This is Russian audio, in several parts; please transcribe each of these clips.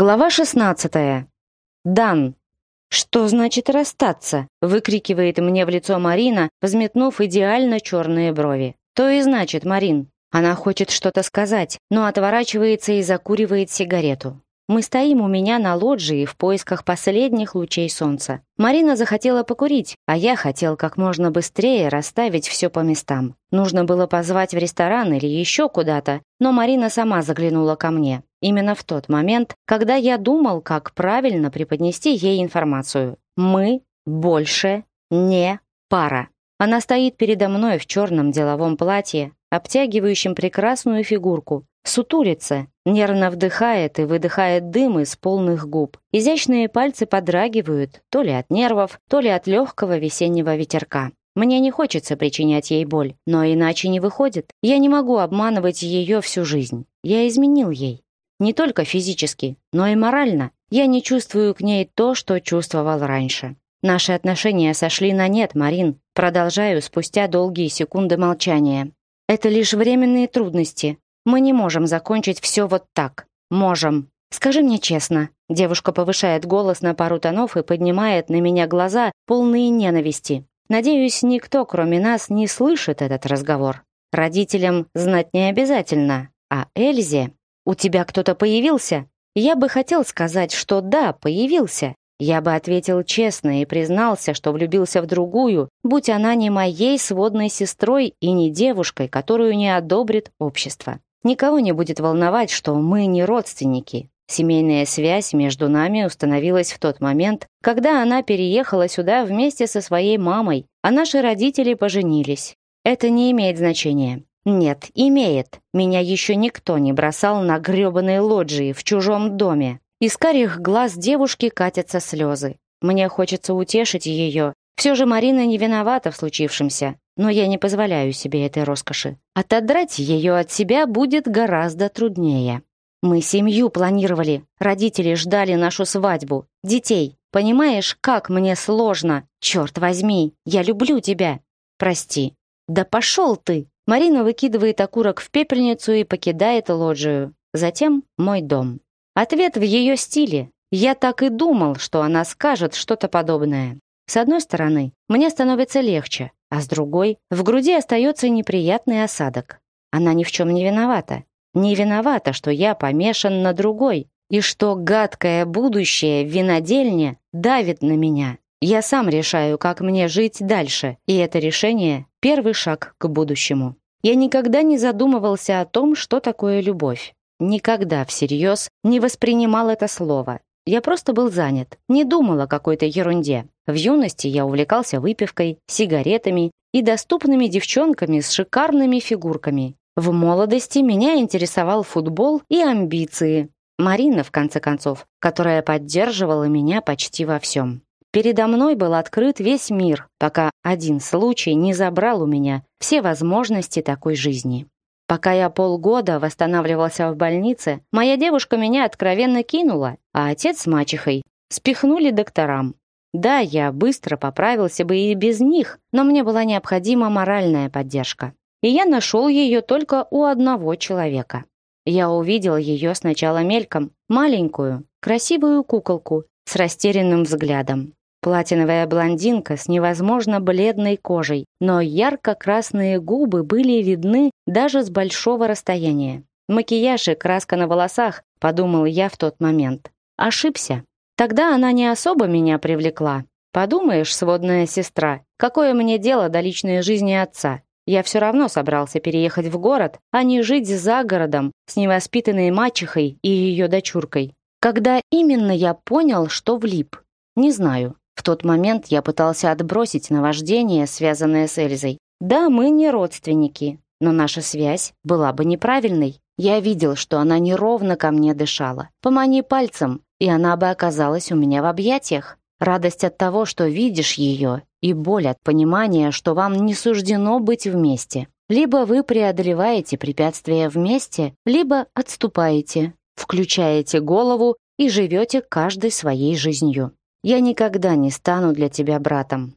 Глава 16. Дан. «Что значит расстаться?» — выкрикивает мне в лицо Марина, взметнув идеально черные брови. «То и значит, Марин». Она хочет что-то сказать, но отворачивается и закуривает сигарету. Мы стоим у меня на лоджии в поисках последних лучей солнца. Марина захотела покурить, а я хотел как можно быстрее расставить все по местам. Нужно было позвать в ресторан или еще куда-то, но Марина сама заглянула ко мне именно в тот момент, когда я думал, как правильно преподнести ей информацию. Мы больше не пара. Она стоит передо мной в черном деловом платье, обтягивающем прекрасную фигурку, сутулится, нервно вдыхает и выдыхает дым из полных губ. Изящные пальцы подрагивают, то ли от нервов, то ли от легкого весеннего ветерка. Мне не хочется причинять ей боль, но иначе не выходит. Я не могу обманывать ее всю жизнь. Я изменил ей не только физически, но и морально. Я не чувствую к ней то, что чувствовал раньше. Наши отношения сошли на нет, Марин. Продолжаю спустя долгие секунды молчания. Это лишь временные трудности. Мы не можем закончить все вот так. Можем. Скажи мне честно. Девушка повышает голос на пару тонов и поднимает на меня глаза, полные ненависти. Надеюсь, никто, кроме нас, не слышит этот разговор. Родителям знать не обязательно, а Эльзе «У тебя кто-то появился?» Я бы хотел сказать, что да, появился. Я бы ответил честно и признался, что влюбился в другую, будь она не моей сводной сестрой и не девушкой, которую не одобрит общество. Никого не будет волновать, что мы не родственники. Семейная связь между нами установилась в тот момент, когда она переехала сюда вместе со своей мамой, а наши родители поженились. Это не имеет значения. Нет, имеет. Меня еще никто не бросал на гребаные лоджии в чужом доме. Из карих глаз девушки катятся слезы. Мне хочется утешить ее. Все же Марина не виновата в случившемся, но я не позволяю себе этой роскоши. Отодрать ее от себя будет гораздо труднее. Мы семью планировали, родители ждали нашу свадьбу, детей. Понимаешь, как мне сложно? Черт возьми, я люблю тебя. Прости. Да пошел ты! Марина выкидывает окурок в пепельницу и покидает лоджию. Затем мой дом. Ответ в ее стиле. Я так и думал, что она скажет что-то подобное. С одной стороны, мне становится легче, а с другой, в груди остается неприятный осадок. Она ни в чем не виновата. Не виновата, что я помешан на другой, и что гадкое будущее в винодельне давит на меня. Я сам решаю, как мне жить дальше, и это решение Первый шаг к будущему. Я никогда не задумывался о том, что такое любовь. Никогда всерьез не воспринимал это слово. Я просто был занят, не думал о какой-то ерунде. В юности я увлекался выпивкой, сигаретами и доступными девчонками с шикарными фигурками. В молодости меня интересовал футбол и амбиции. Марина, в конце концов, которая поддерживала меня почти во всем. Передо мной был открыт весь мир, пока один случай не забрал у меня все возможности такой жизни. Пока я полгода восстанавливался в больнице, моя девушка меня откровенно кинула, а отец с мачехой спихнули докторам. Да, я быстро поправился бы и без них, но мне была необходима моральная поддержка. И я нашел ее только у одного человека. Я увидел ее сначала мельком, маленькую, красивую куколку с растерянным взглядом. Платиновая блондинка с невозможно бледной кожей, но ярко-красные губы были видны даже с большого расстояния. Макияж и краска на волосах, подумал я в тот момент. Ошибся. Тогда она не особо меня привлекла. Подумаешь, сводная сестра, какое мне дело до личной жизни отца? Я все равно собрался переехать в город, а не жить за городом с невоспитанной мачехой и ее дочуркой. Когда именно я понял, что влип? Не знаю. В тот момент я пытался отбросить наваждение, связанное с Эльзой. Да, мы не родственники, но наша связь была бы неправильной. Я видел, что она неровно ко мне дышала. Помани пальцем, и она бы оказалась у меня в объятиях. Радость от того, что видишь ее, и боль от понимания, что вам не суждено быть вместе. Либо вы преодолеваете препятствия вместе, либо отступаете, включаете голову и живете каждой своей жизнью я никогда не стану для тебя братом.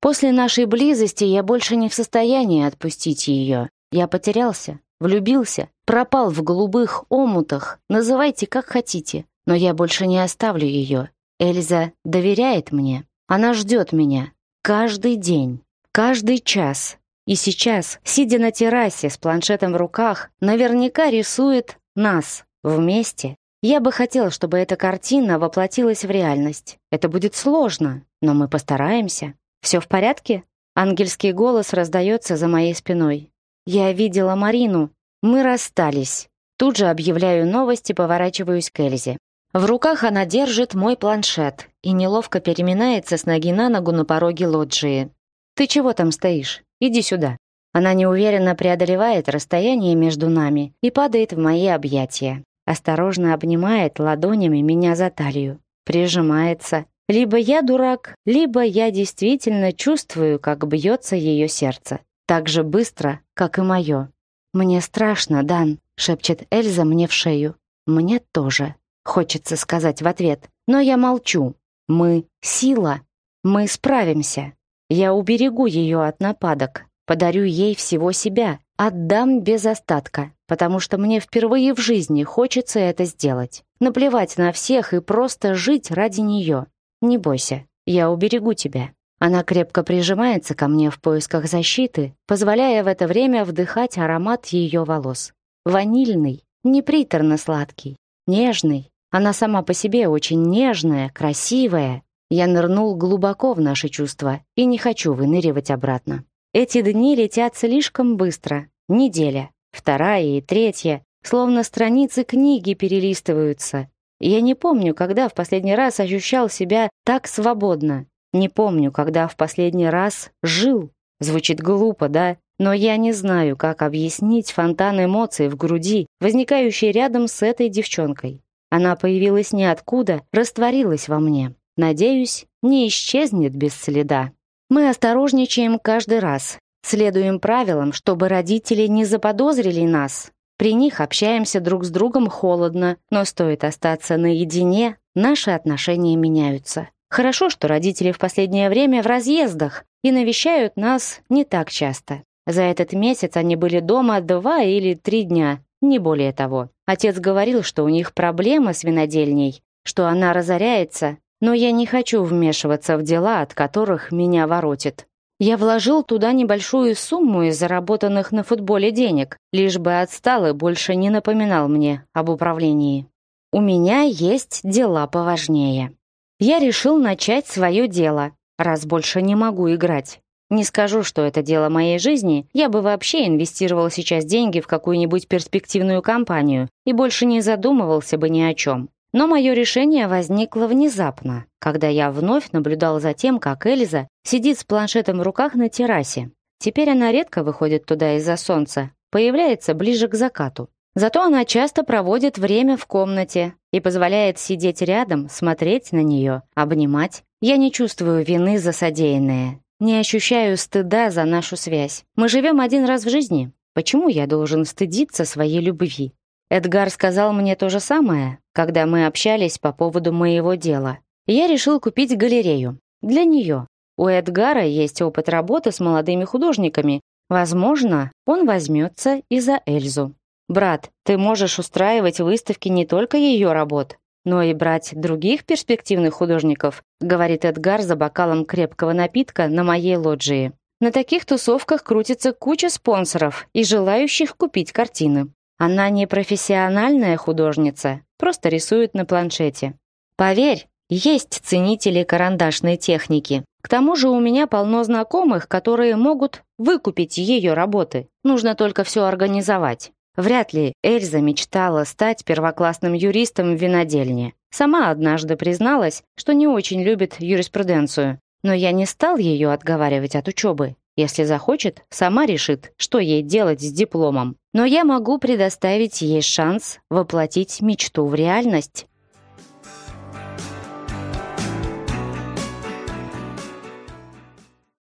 После нашей близости я больше не в состоянии отпустить ее. Я потерялся, влюбился, пропал в голубых омутах, называйте как хотите, но я больше не оставлю ее. Эльза доверяет мне. Она ждет меня. Каждый день, каждый час. И сейчас, сидя на террасе с планшетом в руках, наверняка рисует нас вместе я бы хотел, чтобы эта картина воплотилась в реальность. Это будет сложно, но мы постараемся. Все в порядке? Ангельский голос раздается за моей спиной. Я видела Марину. Мы расстались. Тут же объявляю новости, поворачиваюсь к Эльзе. В руках она держит мой планшет и неловко переминается с ноги на ногу на пороге лоджии. «Ты чего там стоишь? Иди сюда». Она неуверенно преодолевает расстояние между нами и падает в мои объятия осторожно обнимает ладонями меня за талию, прижимается. Либо я дурак, либо я действительно чувствую, как бьется ее сердце. Так же быстро, как и мое. «Мне страшно, Дан», — шепчет Эльза мне в шею. «Мне тоже», — хочется сказать в ответ. Но я молчу. «Мы — сила. Мы справимся. Я уберегу ее от нападок. Подарю ей всего себя, Отдам без остатка, потому что мне впервые в жизни хочется это сделать. Наплевать на всех и просто жить ради нее. Не бойся, я уберегу тебя». Она крепко прижимается ко мне в поисках защиты, позволяя в это время вдыхать аромат ее волос. Ванильный, неприторно-сладкий, нежный. Она сама по себе очень нежная, красивая. Я нырнул глубоко в наши чувства и не хочу выныривать обратно. Эти дни летят слишком быстро, Неделя, вторая и третья, словно страницы книги перелистываются. Я не помню, когда в последний раз ощущал себя так свободно. Не помню, когда в последний раз жил. Звучит глупо, да? Но я не знаю, как объяснить фонтан эмоций в груди, возникающий рядом с этой девчонкой. Она появилась ниоткуда, растворилась во мне. Надеюсь, не исчезнет без следа. Мы осторожничаем каждый раз, Следуем правилам, чтобы родители не заподозрили нас. При них общаемся друг с другом холодно, но стоит остаться наедине, наши отношения меняются. Хорошо, что родители в последнее время в разъездах и навещают нас не так часто. За этот месяц они были дома два или три дня, не более того. Отец говорил, что у них проблема с винодельней, что она разоряется, но я не хочу вмешиваться в дела, от которых меня воротит. Я вложил туда небольшую сумму из заработанных на футболе денег, лишь бы отсталый больше не напоминал мне об управлении. У меня есть дела поважнее. Я решил начать свое дело, раз больше не могу играть. Не скажу, что это дело моей жизни, я бы вообще инвестировал сейчас деньги в какую-нибудь перспективную компанию и больше не задумывался бы ни о чем. Но мое решение возникло внезапно, когда я вновь наблюдал за тем, как Элиза сидит с планшетом в руках на террасе. Теперь она редко выходит туда из-за солнца, появляется ближе к закату. Зато она часто проводит время в комнате и позволяет сидеть рядом, смотреть на нее, обнимать. Я не чувствую вины за содеянное, не ощущаю стыда за нашу связь. Мы живем один раз в жизни. Почему я должен стыдиться своей любви? Эдгар сказал мне то же самое, когда мы общались по поводу моего дела, я решил купить галерею. Для нее. У Эдгара есть опыт работы с молодыми художниками. Возможно, он возьмется и за Эльзу. Брат, ты можешь устраивать выставки не только ее работ, но и брать других перспективных художников, говорит Эдгар за бокалом крепкого напитка на моей лоджии. На таких тусовках крутится куча спонсоров и желающих купить картины. Она не профессиональная художница, просто рисует на планшете. Поверь, есть ценители карандашной техники. К тому же у меня полно знакомых, которые могут выкупить ее работы. Нужно только все организовать. Вряд ли Эльза мечтала стать первоклассным юристом в винодельне. Сама однажды призналась, что не очень любит юриспруденцию, но я не стал ее отговаривать от учебы. Если захочет, сама решит, что ей делать с дипломом. Но я могу предоставить ей шанс воплотить мечту в реальность.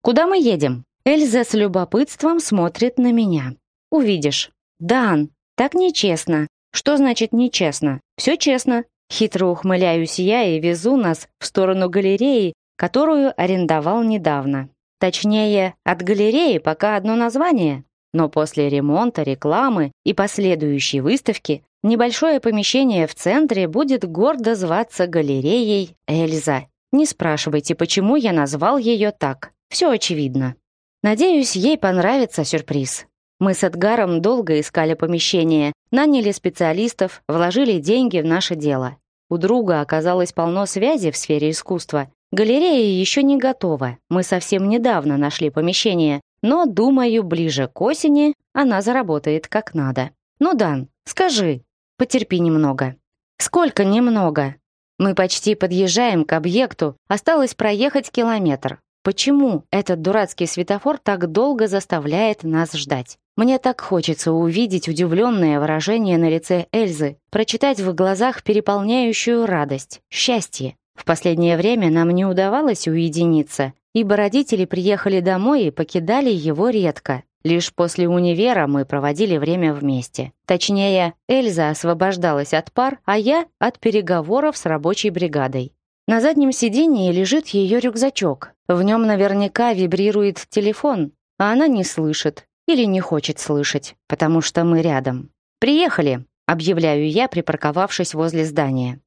Куда мы едем? Эльза с любопытством смотрит на меня. Увидишь. Дан, так нечестно. Что значит нечестно? Все честно. Хитро ухмыляюсь я и везу нас в сторону галереи, которую арендовал недавно. Точнее, от галереи пока одно название. Но после ремонта, рекламы и последующей выставки небольшое помещение в центре будет гордо зваться галереей Эльза. Не спрашивайте, почему я назвал ее так. Все очевидно. Надеюсь, ей понравится сюрприз. Мы с Эдгаром долго искали помещение, наняли специалистов, вложили деньги в наше дело. У друга оказалось полно связи в сфере искусства, Галерея еще не готова. Мы совсем недавно нашли помещение, но, думаю, ближе к осени она заработает как надо. Ну, Дан, скажи, потерпи немного. Сколько немного? Мы почти подъезжаем к объекту, осталось проехать километр. Почему этот дурацкий светофор так долго заставляет нас ждать? Мне так хочется увидеть удивленное выражение на лице Эльзы, прочитать в глазах переполняющую радость, счастье. В последнее время нам не удавалось уединиться, ибо родители приехали домой и покидали его редко. Лишь после универа мы проводили время вместе. Точнее, Эльза освобождалась от пар, а я — от переговоров с рабочей бригадой. На заднем сидении лежит ее рюкзачок. В нем наверняка вибрирует телефон, а она не слышит или не хочет слышать, потому что мы рядом. «Приехали», — объявляю я, припарковавшись возле здания.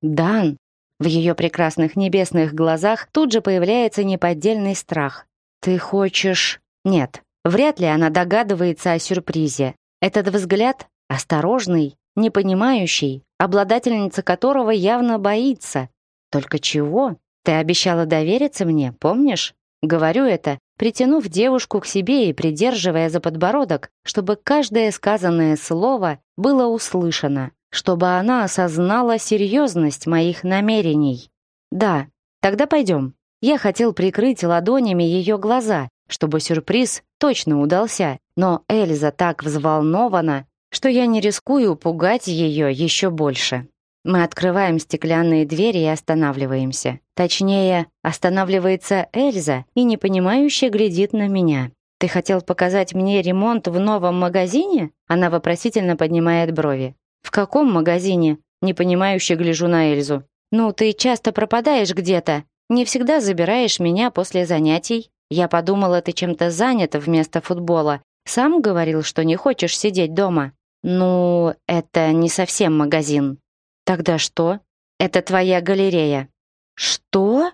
«Дан, в ее прекрасных небесных глазах тут же появляется неподдельный страх. «Ты хочешь...» Нет, вряд ли она догадывается о сюрпризе. Этот взгляд осторожный, непонимающий, обладательница которого явно боится. Только чего? Ты обещала довериться мне, помнишь? Говорю это, притянув девушку к себе и придерживая за подбородок, чтобы каждое сказанное слово было услышано чтобы она осознала серьезность моих намерений. «Да, тогда пойдем». Я хотел прикрыть ладонями ее глаза, чтобы сюрприз точно удался, но Эльза так взволнована, что я не рискую пугать ее еще больше. Мы открываем стеклянные двери и останавливаемся. Точнее, останавливается Эльза и непонимающе глядит на меня. «Ты хотел показать мне ремонт в новом магазине?» Она вопросительно поднимает брови. «В каком магазине?» — непонимающе гляжу на Эльзу. «Ну, ты часто пропадаешь где-то. Не всегда забираешь меня после занятий. Я подумала, ты чем-то занята вместо футбола. Сам говорил, что не хочешь сидеть дома». «Ну, это не совсем магазин». «Тогда что?» «Это твоя галерея». «Что?»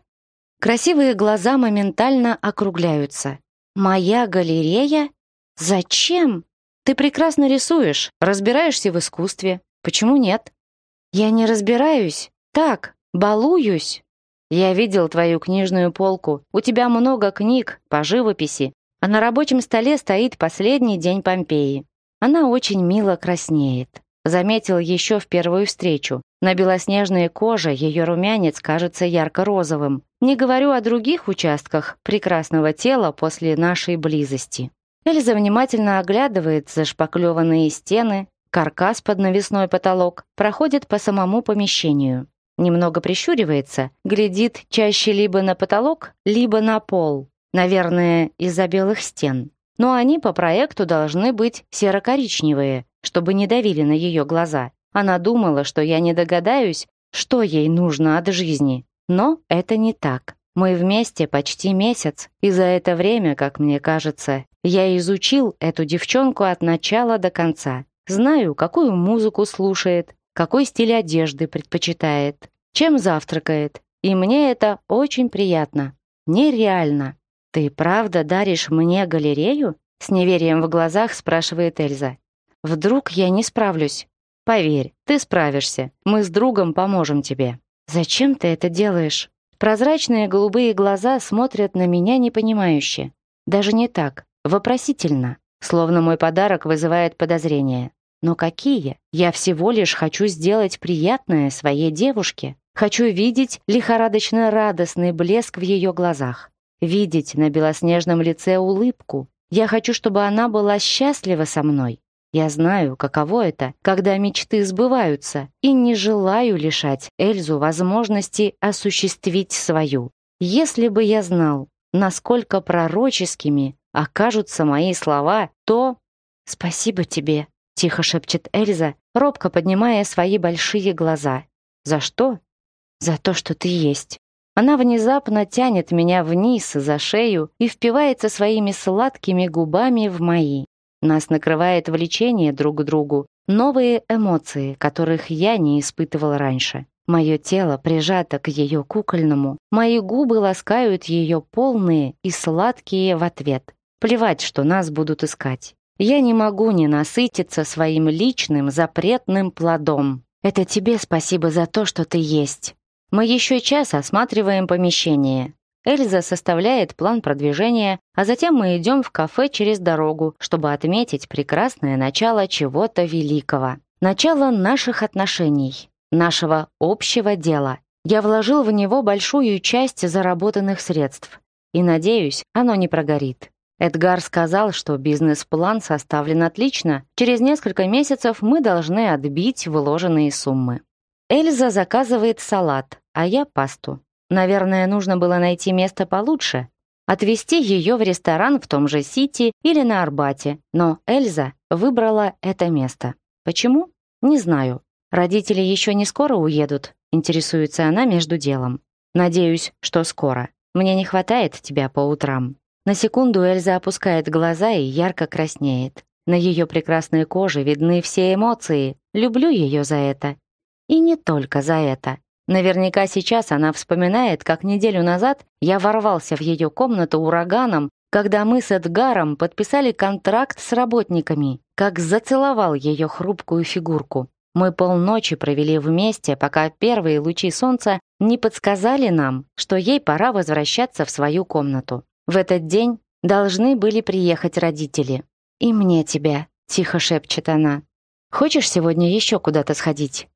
Красивые глаза моментально округляются. «Моя галерея? Зачем?» Ты прекрасно рисуешь, разбираешься в искусстве. Почему нет? Я не разбираюсь. Так, балуюсь. Я видел твою книжную полку. У тебя много книг по живописи. А на рабочем столе стоит последний день Помпеи. Она очень мило краснеет. Заметил еще в первую встречу. На белоснежной коже ее румянец кажется ярко-розовым. Не говорю о других участках прекрасного тела после нашей близости. Эльза внимательно оглядывается шпаклеванные стены, каркас под навесной потолок, проходит по самому помещению. Немного прищуривается, глядит чаще либо на потолок, либо на пол, наверное, из-за белых стен. Но они по проекту должны быть серо-коричневые, чтобы не давили на ее глаза. Она думала, что я не догадаюсь, что ей нужно от жизни. Но это не так. Мы вместе почти месяц, и за это время, как мне кажется, я изучил эту девчонку от начала до конца. Знаю, какую музыку слушает, какой стиль одежды предпочитает, чем завтракает. И мне это очень приятно. Нереально. «Ты правда даришь мне галерею?» С неверием в глазах спрашивает Эльза. «Вдруг я не справлюсь?» «Поверь, ты справишься. Мы с другом поможем тебе». «Зачем ты это делаешь?» Прозрачные голубые глаза смотрят на меня непонимающе. Даже не так, вопросительно, словно мой подарок вызывает подозрения. Но какие? Я всего лишь хочу сделать приятное своей девушке. Хочу видеть лихорадочно радостный блеск в ее глазах. Видеть на белоснежном лице улыбку. Я хочу, чтобы она была счастлива со мной. Я знаю, каково это, когда мечты сбываются, и не желаю лишать Эльзу возможности осуществить свою. Если бы я знал, насколько пророческими окажутся мои слова, то... «Спасибо тебе», — тихо шепчет Эльза, робко поднимая свои большие глаза. «За что?» «За то, что ты есть». Она внезапно тянет меня вниз за шею и впивается своими сладкими губами в мои. Нас накрывает влечение друг к другу, новые эмоции, которых я не испытывал раньше. Мое тело прижато к ее кукольному, мои губы ласкают ее полные и сладкие в ответ. Плевать, что нас будут искать. Я не могу не насытиться своим личным запретным плодом. Это тебе спасибо за то, что ты есть. Мы еще час осматриваем помещение. Эльза составляет план продвижения, а затем мы идем в кафе через дорогу, чтобы отметить прекрасное начало чего-то великого. Начало наших отношений, нашего общего дела. Я вложил в него большую часть заработанных средств. И, надеюсь, оно не прогорит. Эдгар сказал, что бизнес-план составлен отлично. Через несколько месяцев мы должны отбить вложенные суммы. Эльза заказывает салат, а я пасту. Наверное, нужно было найти место получше, отвезти ее в ресторан в том же Сити или на Арбате, но Эльза выбрала это место. Почему? Не знаю. Родители еще не скоро уедут, интересуется она между делом. Надеюсь, что скоро. Мне не хватает тебя по утрам. На секунду Эльза опускает глаза и ярко краснеет. На ее прекрасной коже видны все эмоции. Люблю ее за это. И не только за это. Наверняка сейчас она вспоминает, как неделю назад я ворвался в ее комнату ураганом, когда мы с Эдгаром подписали контракт с работниками, как зацеловал ее хрупкую фигурку. Мы полночи провели вместе, пока первые лучи солнца не подсказали нам, что ей пора возвращаться в свою комнату. В этот день должны были приехать родители. «И мне тебя», — тихо шепчет она. «Хочешь сегодня еще куда-то сходить?»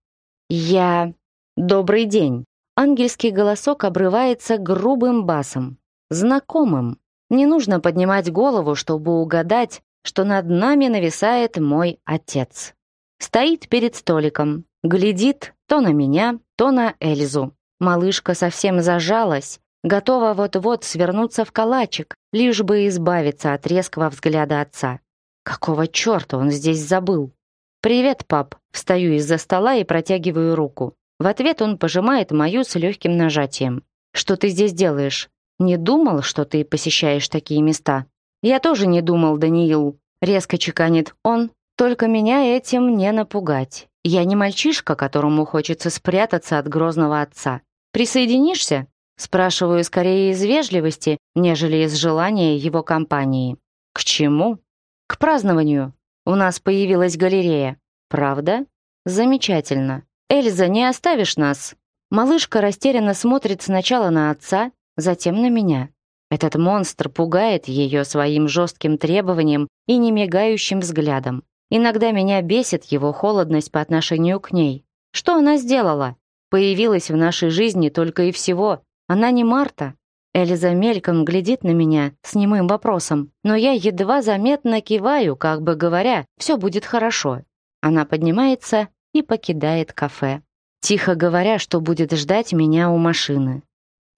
«Я...» «Добрый день!» Ангельский голосок обрывается грубым басом, знакомым. Не нужно поднимать голову, чтобы угадать, что над нами нависает мой отец. Стоит перед столиком, глядит то на меня, то на Эльзу. Малышка совсем зажалась, готова вот-вот свернуться в калачик, лишь бы избавиться от резкого взгляда отца. Какого черта он здесь забыл? «Привет, пап!» Встаю из-за стола и протягиваю руку. В ответ он пожимает мою с легким нажатием. «Что ты здесь делаешь? Не думал, что ты посещаешь такие места?» «Я тоже не думал, Даниил», — резко чеканит он. «Только меня этим не напугать. Я не мальчишка, которому хочется спрятаться от грозного отца. Присоединишься?» Спрашиваю скорее из вежливости, нежели из желания его компании. «К чему?» «К празднованию. У нас появилась галерея. Правда?» «Замечательно. «Эльза, не оставишь нас!» Малышка растерянно смотрит сначала на отца, затем на меня. Этот монстр пугает ее своим жестким требованием и немигающим взглядом. Иногда меня бесит его холодность по отношению к ней. Что она сделала? Появилась в нашей жизни только и всего. Она не Марта. Эльза мельком глядит на меня с немым вопросом, но я едва заметно киваю, как бы говоря, все будет хорошо. Она поднимается и покидает кафе, тихо говоря, что будет ждать меня у машины.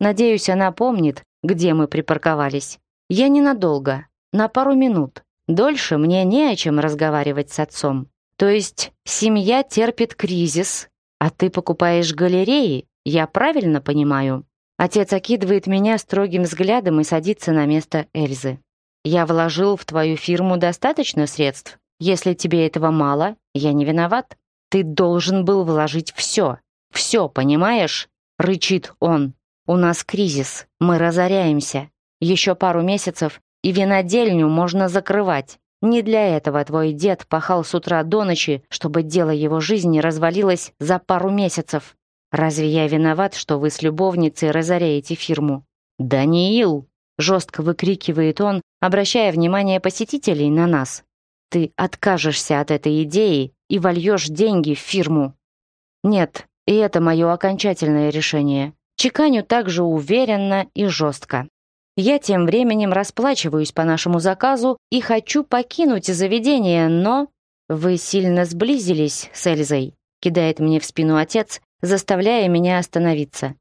Надеюсь, она помнит, где мы припарковались. Я ненадолго, на пару минут. Дольше мне не о чем разговаривать с отцом. То есть семья терпит кризис, а ты покупаешь галереи, я правильно понимаю? Отец окидывает меня строгим взглядом и садится на место Эльзы. Я вложил в твою фирму достаточно средств. Если тебе этого мало, я не виноват. Ты должен был вложить все. Все, понимаешь? Рычит он. У нас кризис. Мы разоряемся. Еще пару месяцев, и винодельню можно закрывать. Не для этого твой дед пахал с утра до ночи, чтобы дело его жизни развалилось за пару месяцев. Разве я виноват, что вы с любовницей разоряете фирму? Даниил! Жестко выкрикивает он, обращая внимание посетителей на нас. Ты откажешься от этой идеи и вольешь деньги в фирму. Нет, и это мое окончательное решение. Чеканю также уверенно и жестко. Я тем временем расплачиваюсь по нашему заказу и хочу покинуть заведение, но... Вы сильно сблизились с Эльзой, кидает мне в спину отец, заставляя меня остановиться.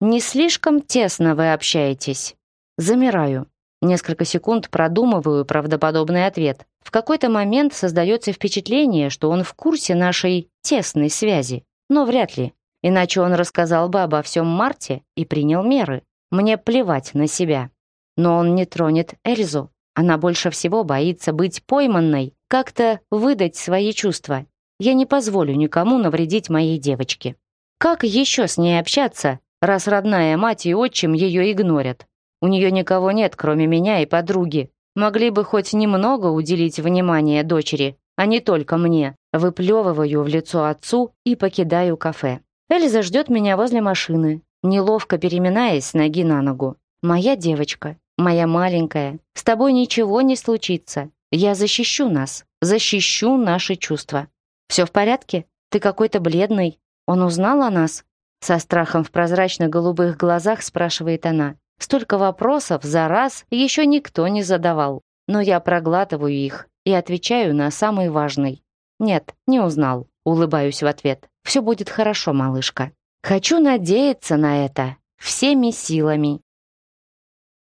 Не слишком тесно вы общаетесь. Замираю. Несколько секунд продумываю правдоподобный ответ. В какой-то момент создается впечатление, что он в курсе нашей тесной связи, но вряд ли, иначе он рассказал бы обо всем Марте и принял меры. Мне плевать на себя. Но он не тронет Эльзу. Она больше всего боится быть пойманной, как-то выдать свои чувства. Я не позволю никому навредить моей девочке. Как еще с ней общаться, раз родная мать и отчим ее игнорят? У нее никого нет, кроме меня и подруги, Могли бы хоть немного уделить внимание дочери, а не только мне. Выплевываю в лицо отцу и покидаю кафе. Эльза ждет меня возле машины, неловко переминаясь с ноги на ногу. «Моя девочка, моя маленькая, с тобой ничего не случится. Я защищу нас, защищу наши чувства. Все в порядке? Ты какой-то бледный. Он узнал о нас?» Со страхом в прозрачно-голубых глазах спрашивает она. Столько вопросов за раз еще никто не задавал. Но я проглатываю их и отвечаю на самый важный. «Нет, не узнал», — улыбаюсь в ответ. «Все будет хорошо, малышка». Хочу надеяться на это всеми силами.